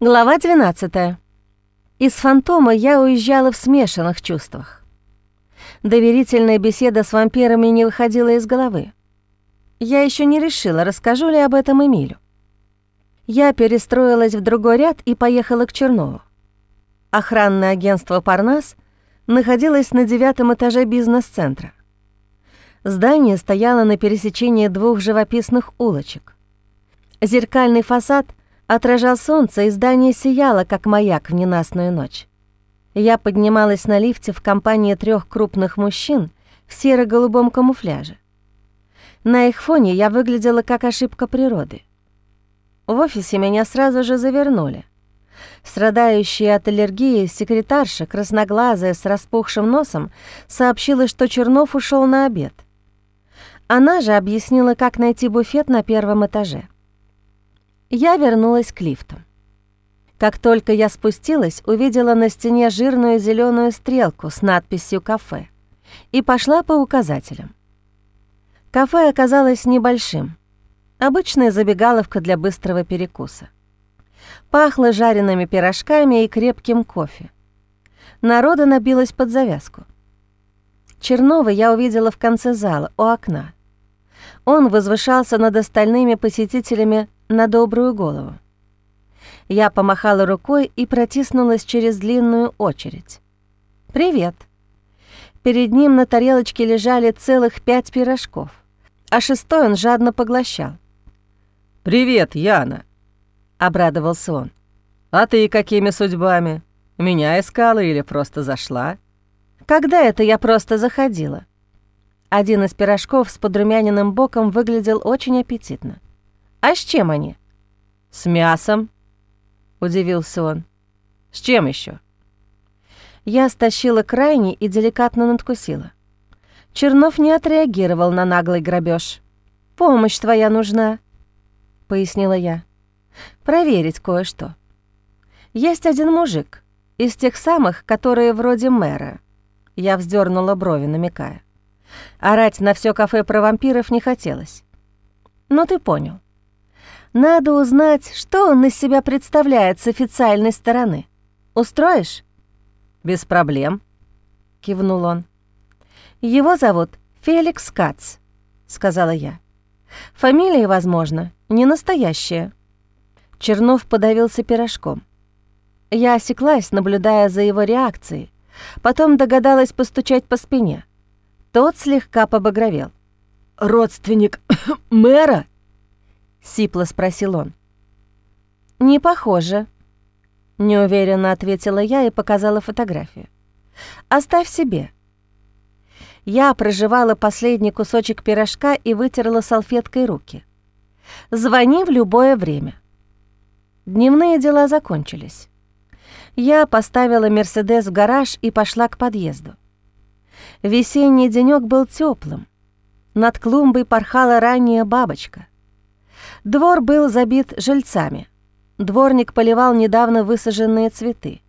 Глава 12. Из «Фантома» я уезжала в смешанных чувствах. Доверительная беседа с вампирами не выходила из головы. Я еще не решила, расскажу ли об этом Эмилю. Я перестроилась в другой ряд и поехала к Чернову. Охранное агентство «Парнас» находилось на девятом этаже бизнес-центра. Здание стояло на пересечении двух живописных улочек. Зеркальный фасад отражал солнце, и здание сияло, как маяк в ненастную ночь. Я поднималась на лифте в компании трех крупных мужчин в серо-голубом камуфляже. На их фоне я выглядела как ошибка природы. В офисе меня сразу же завернули. Страдающая от аллергии секретарша, красноглазая, с распухшим носом, сообщила, что Чернов ушел на обед. Она же объяснила, как найти буфет на первом этаже я вернулась к лифту. Как только я спустилась, увидела на стене жирную зеленую стрелку с надписью «Кафе» и пошла по указателям. Кафе оказалось небольшим. Обычная забегаловка для быстрого перекуса. Пахло жареными пирожками и крепким кофе. Народа набилось под завязку. Чернова я увидела в конце зала, у окна. Он возвышался над остальными посетителями на добрую голову. Я помахала рукой и протиснулась через длинную очередь. «Привет». Перед ним на тарелочке лежали целых пять пирожков, а шестой он жадно поглощал. «Привет, Яна», — обрадовался он. «А ты какими судьбами? Меня искала или просто зашла?» «Когда это я просто заходила?» Один из пирожков с подрумяненным боком выглядел очень аппетитно. «А с чем они?» «С мясом», — удивился он. «С чем еще? Я стащила крайний и деликатно надкусила. Чернов не отреагировал на наглый грабеж. «Помощь твоя нужна», — пояснила я. «Проверить кое-что. Есть один мужик, из тех самых, которые вроде мэра». Я вздернула брови, намекая. Орать на все кафе про вампиров не хотелось. «Ну ты понял. Надо узнать, что он из себя представляет с официальной стороны. Устроишь?» «Без проблем», — кивнул он. «Его зовут Феликс Кац», — сказала я. «Фамилия, возможно, не настоящая». Чернов подавился пирожком. Я осеклась, наблюдая за его реакцией. Потом догадалась постучать по спине. Тот слегка побагровел. «Родственник мэра?» — сипло спросил он. «Не похоже», — неуверенно ответила я и показала фотографию. «Оставь себе». Я проживала последний кусочек пирожка и вытерла салфеткой руки. «Звони в любое время». Дневные дела закончились. Я поставила «Мерседес» в гараж и пошла к подъезду. Весенний денёк был теплым. Над клумбой порхала ранняя бабочка. Двор был забит жильцами. Дворник поливал недавно высаженные цветы.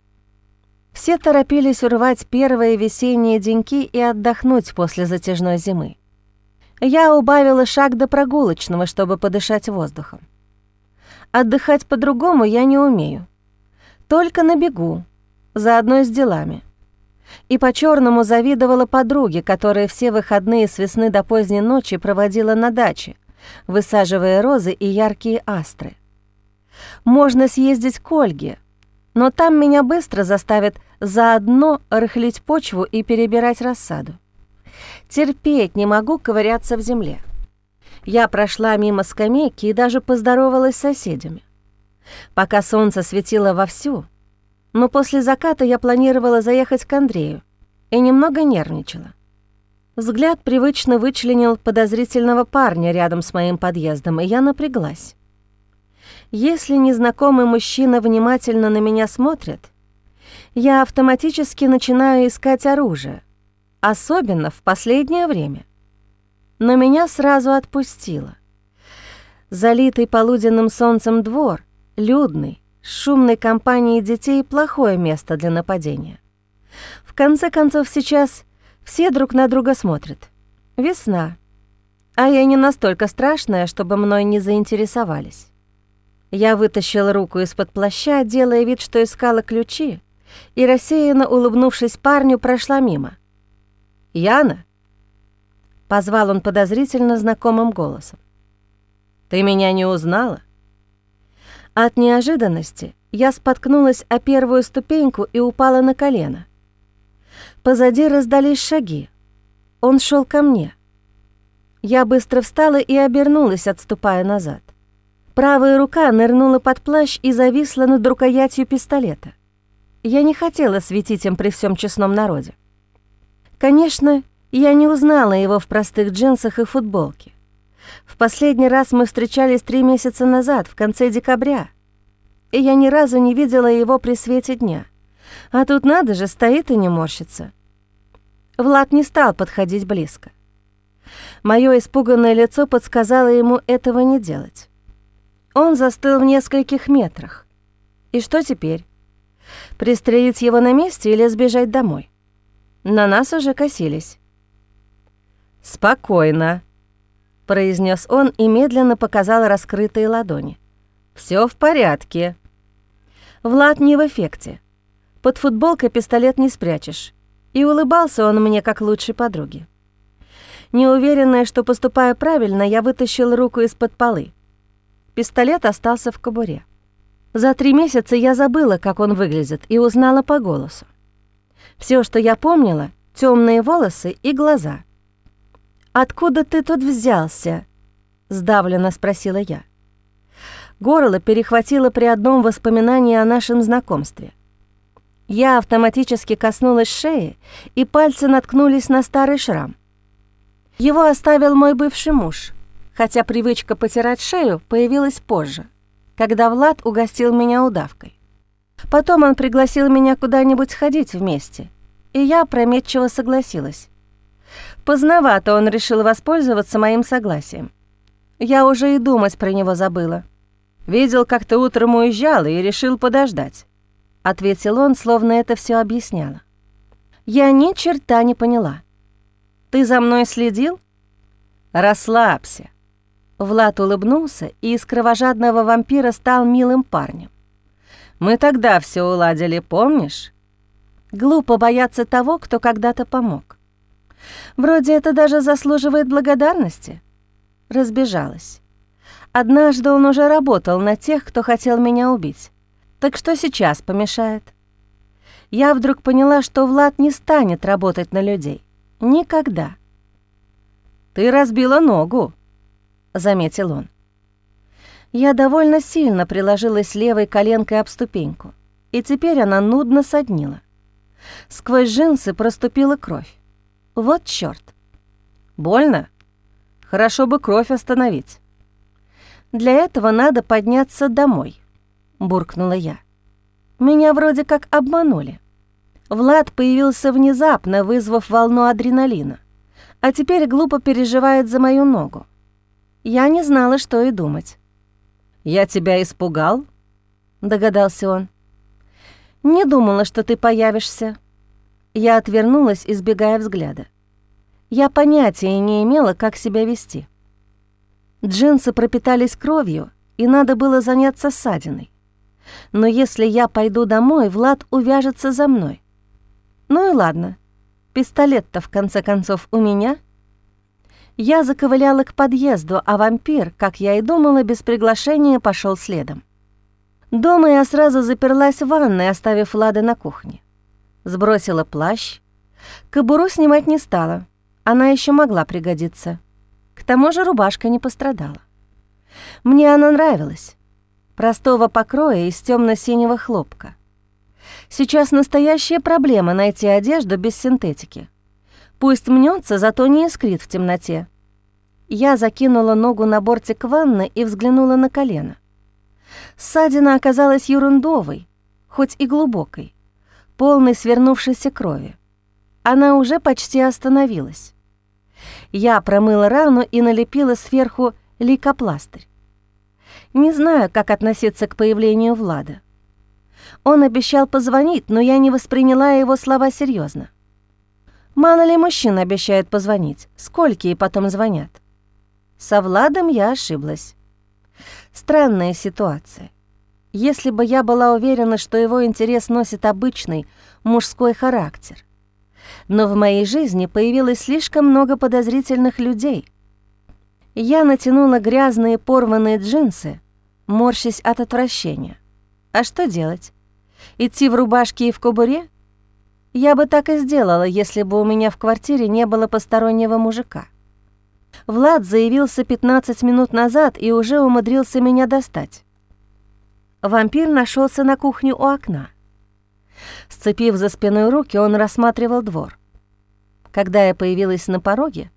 Все торопились урвать первые весенние деньки и отдохнуть после затяжной зимы. Я убавила шаг до прогулочного, чтобы подышать воздухом. Отдыхать по-другому я не умею. Только на бегу, заодно с делами. И по черному завидовала подруге, которая все выходные с весны до поздней ночи проводила на даче, высаживая розы и яркие астры. Можно съездить к Ольге, но там меня быстро заставят заодно рыхлить почву и перебирать рассаду. Терпеть не могу ковыряться в земле. Я прошла мимо скамейки и даже поздоровалась с соседями. Пока солнце светило вовсю, но после заката я планировала заехать к Андрею и немного нервничала. Взгляд привычно вычленил подозрительного парня рядом с моим подъездом, и я напряглась. Если незнакомый мужчина внимательно на меня смотрит, я автоматически начинаю искать оружие, особенно в последнее время. Но меня сразу отпустило. Залитый полуденным солнцем двор, людный, шумной компанией детей — плохое место для нападения. В конце концов, сейчас все друг на друга смотрят. Весна. А я не настолько страшная, чтобы мной не заинтересовались. Я вытащила руку из-под плаща, делая вид, что искала ключи, и, рассеянно улыбнувшись парню, прошла мимо. «Яна?» — позвал он подозрительно знакомым голосом. «Ты меня не узнала?» От неожиданности я споткнулась о первую ступеньку и упала на колено. Позади раздались шаги. Он шел ко мне. Я быстро встала и обернулась, отступая назад. Правая рука нырнула под плащ и зависла над рукоятью пистолета. Я не хотела светить им при всем честном народе. Конечно, я не узнала его в простых джинсах и футболке. В последний раз мы встречались три месяца назад, в конце декабря, и я ни разу не видела его при свете дня. А тут надо же, стоит и не морщится. Влад не стал подходить близко. Моё испуганное лицо подсказало ему этого не делать. Он застыл в нескольких метрах. И что теперь? Пристрелить его на месте или сбежать домой? На нас уже косились. «Спокойно», — произнес он и медленно показал раскрытые ладони. Все в порядке». Влад не в эффекте. Под футболкой пистолет не спрячешь. И улыбался он мне как лучшей подруге. Неуверенная, что поступаю правильно, я вытащил руку из-под полы. Пистолет остался в кобуре. За три месяца я забыла, как он выглядит, и узнала по голосу. Все, что я помнила, темные волосы и глаза. «Откуда ты тут взялся?» — сдавленно спросила я. Горло перехватило при одном воспоминании о нашем знакомстве. Я автоматически коснулась шеи, и пальцы наткнулись на старый шрам. Его оставил мой бывший муж — хотя привычка потирать шею появилась позже, когда Влад угостил меня удавкой. Потом он пригласил меня куда-нибудь сходить вместе, и я опрометчиво согласилась. Поздновато он решил воспользоваться моим согласием. Я уже и думать про него забыла. «Видел, как ты утром уезжала и решил подождать», — ответил он, словно это все объясняло. Я ни черта не поняла. «Ты за мной следил?» «Расслабься. Влад улыбнулся и из кровожадного вампира стал милым парнем. «Мы тогда все уладили, помнишь?» Глупо бояться того, кто когда-то помог. Вроде это даже заслуживает благодарности. Разбежалась. Однажды он уже работал на тех, кто хотел меня убить. Так что сейчас помешает? Я вдруг поняла, что Влад не станет работать на людей. Никогда. «Ты разбила ногу», — заметил он. Я довольно сильно приложилась левой коленкой об ступеньку, и теперь она нудно соднила. Сквозь джинсы проступила кровь. Вот чёрт. Больно? Хорошо бы кровь остановить. Для этого надо подняться домой, буркнула я. Меня вроде как обманули. Влад появился внезапно, вызвав волну адреналина, а теперь глупо переживает за мою ногу. Я не знала, что и думать. «Я тебя испугал?» — догадался он. «Не думала, что ты появишься». Я отвернулась, избегая взгляда. Я понятия не имела, как себя вести. Джинсы пропитались кровью, и надо было заняться ссадиной. Но если я пойду домой, Влад увяжется за мной. Ну и ладно, пистолет-то в конце концов у меня — я заковыляла к подъезду, а вампир, как я и думала, без приглашения пошел следом. Дома я сразу заперлась в ванной, оставив Лады на кухне. Сбросила плащ. Кобуру снимать не стала. Она еще могла пригодиться. К тому же рубашка не пострадала. Мне она нравилась. Простого покроя из темно синего хлопка. Сейчас настоящая проблема найти одежду без синтетики. Пусть мнется, зато не искрит в темноте. Я закинула ногу на бортик ванны и взглянула на колено. Ссадина оказалась ерундовой, хоть и глубокой, полной свернувшейся крови. Она уже почти остановилась. Я промыла рану и налепила сверху лейкопластырь. Не знаю, как относиться к появлению Влада. Он обещал позвонить, но я не восприняла его слова серьезно. Мало ли мужчин обещают позвонить, сколько и потом звонят. Со Владом я ошиблась. Странная ситуация. Если бы я была уверена, что его интерес носит обычный мужской характер. Но в моей жизни появилось слишком много подозрительных людей. Я натянула грязные порванные джинсы, морщась от отвращения. А что делать? Идти в рубашке и в кобуре? Я бы так и сделала, если бы у меня в квартире не было постороннего мужика. Влад заявился 15 минут назад и уже умудрился меня достать. Вампир нашелся на кухню у окна. Сцепив за спиной руки, он рассматривал двор. Когда я появилась на пороге,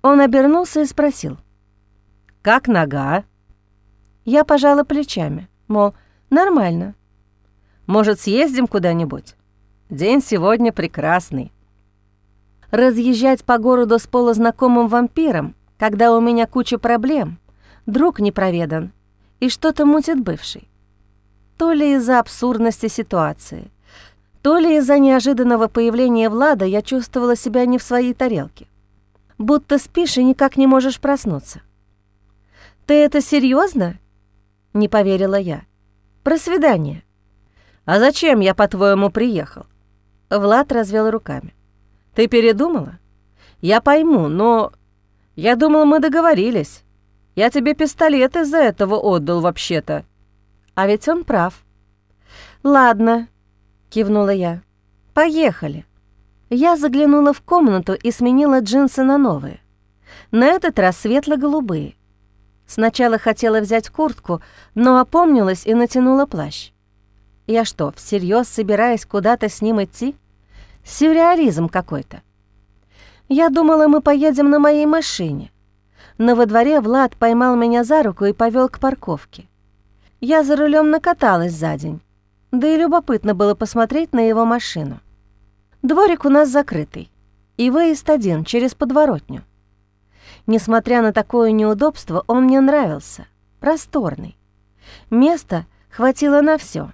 он обернулся и спросил. «Как нога?» Я пожала плечами, мол, нормально. «Может, съездим куда-нибудь? День сегодня прекрасный». Разъезжать по городу с полузнакомым вампиром, когда у меня куча проблем, друг не проведан и что-то мутит бывший. То ли из-за абсурдности ситуации, то ли из-за неожиданного появления Влада я чувствовала себя не в своей тарелке. Будто спишь и никак не можешь проснуться. «Ты это серьезно? не поверила я. «Про свидание». «А зачем я, по-твоему, приехал?» Влад развел руками. Ты передумала? Я пойму, но... Я думал, мы договорились. Я тебе пистолет из-за этого отдал вообще-то. А ведь он прав. Ладно, кивнула я. Поехали. Я заглянула в комнату и сменила джинсы на новые. На этот раз светло-голубые. Сначала хотела взять куртку, но опомнилась и натянула плащ. Я что, всерьез собираюсь куда-то с ним идти? Сюрреализм какой-то. Я думала, мы поедем на моей машине. Но во дворе Влад поймал меня за руку и повел к парковке. Я за рулем накаталась за день. Да и любопытно было посмотреть на его машину. Дворик у нас закрытый. И выезд один, через подворотню. Несмотря на такое неудобство, он мне нравился. Просторный. Места хватило на все.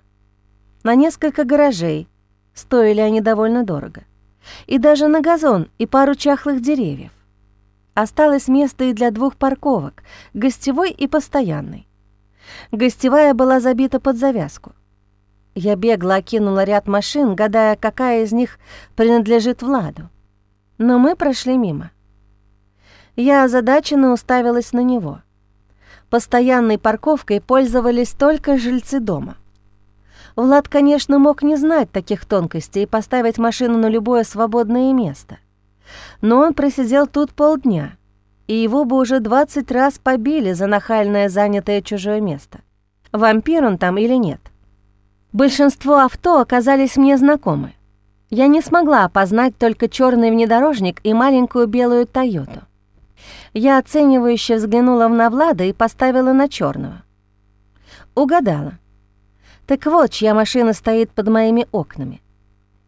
На несколько гаражей, Стоили они довольно дорого. И даже на газон и пару чахлых деревьев. Осталось место и для двух парковок, гостевой и постоянной. Гостевая была забита под завязку. Я бегло окинула ряд машин, гадая, какая из них принадлежит Владу. Но мы прошли мимо. Я озадаченно уставилась на него. Постоянной парковкой пользовались только жильцы дома. Влад, конечно, мог не знать таких тонкостей и поставить машину на любое свободное место. Но он просидел тут полдня, и его бы уже 20 раз побили за нахальное занятое чужое место. Вампир он там или нет? Большинство авто оказались мне знакомы. Я не смогла опознать только черный внедорожник и маленькую белую «Тойоту». Я оценивающе взглянула на Влада и поставила на черного. Угадала. Так вот, чья машина стоит под моими окнами.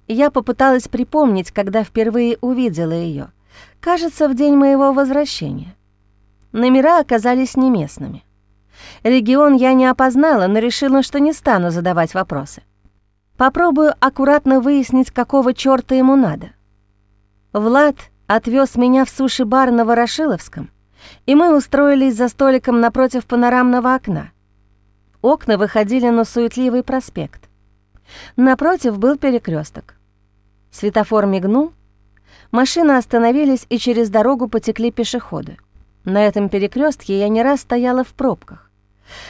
Я попыталась припомнить, когда впервые увидела ее. Кажется, в день моего возвращения. Номера оказались не местными. Регион я не опознала, но решила, что не стану задавать вопросы. Попробую аккуратно выяснить, какого чёрта ему надо. Влад отвез меня в суши-бар на Ворошиловском, и мы устроились за столиком напротив панорамного окна. Окна выходили на суетливый проспект. Напротив был перекресток. Светофор мигнул, машины остановились и через дорогу потекли пешеходы. На этом перекрестке я не раз стояла в пробках.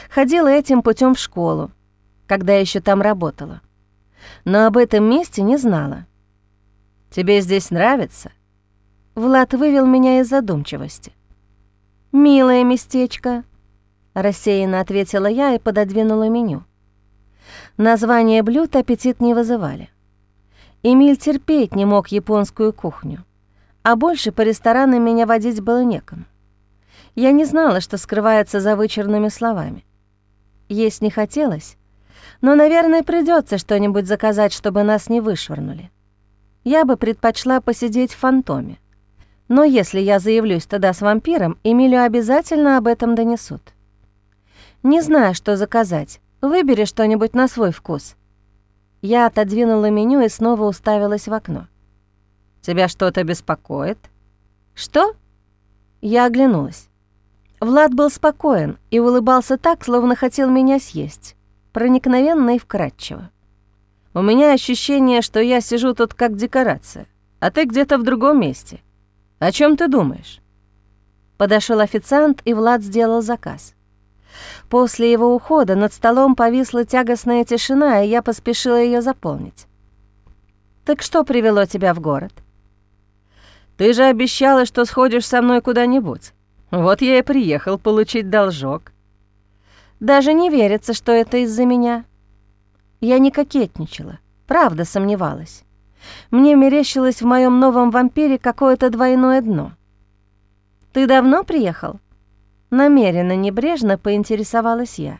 Ходила этим путем в школу, когда еще там работала. Но об этом месте не знала. «Тебе здесь нравится?» Влад вывел меня из задумчивости. «Милое местечко», Рассеянно ответила я и пододвинула меню. Названия блюд аппетит не вызывали. Эмиль терпеть не мог японскую кухню, а больше по ресторанам меня водить было некому. Я не знала, что скрывается за вычурными словами. Есть не хотелось, но, наверное, придется что-нибудь заказать, чтобы нас не вышвырнули. Я бы предпочла посидеть в фантоме. Но если я заявлюсь тогда с вампиром, Эмилю обязательно об этом донесут. Не знаю, что заказать. Выбери что-нибудь на свой вкус». Я отодвинула меню и снова уставилась в окно. «Тебя что-то беспокоит?» «Что?» Я оглянулась. Влад был спокоен и улыбался так, словно хотел меня съесть, проникновенно и вкрадчиво. У меня ощущение, что я сижу тут как декорация, а ты где-то в другом месте. О чем ты думаешь? Подошел официант, и Влад сделал заказ. После его ухода над столом повисла тягостная тишина, и я поспешила ее заполнить. «Так что привело тебя в город?» «Ты же обещала, что сходишь со мной куда-нибудь. Вот я и приехал получить должок». «Даже не верится, что это из-за меня». Я не кокетничала, правда сомневалась. Мне мерещилось в моем новом вампире какое-то двойное дно. «Ты давно приехал?» Намеренно небрежно поинтересовалась я.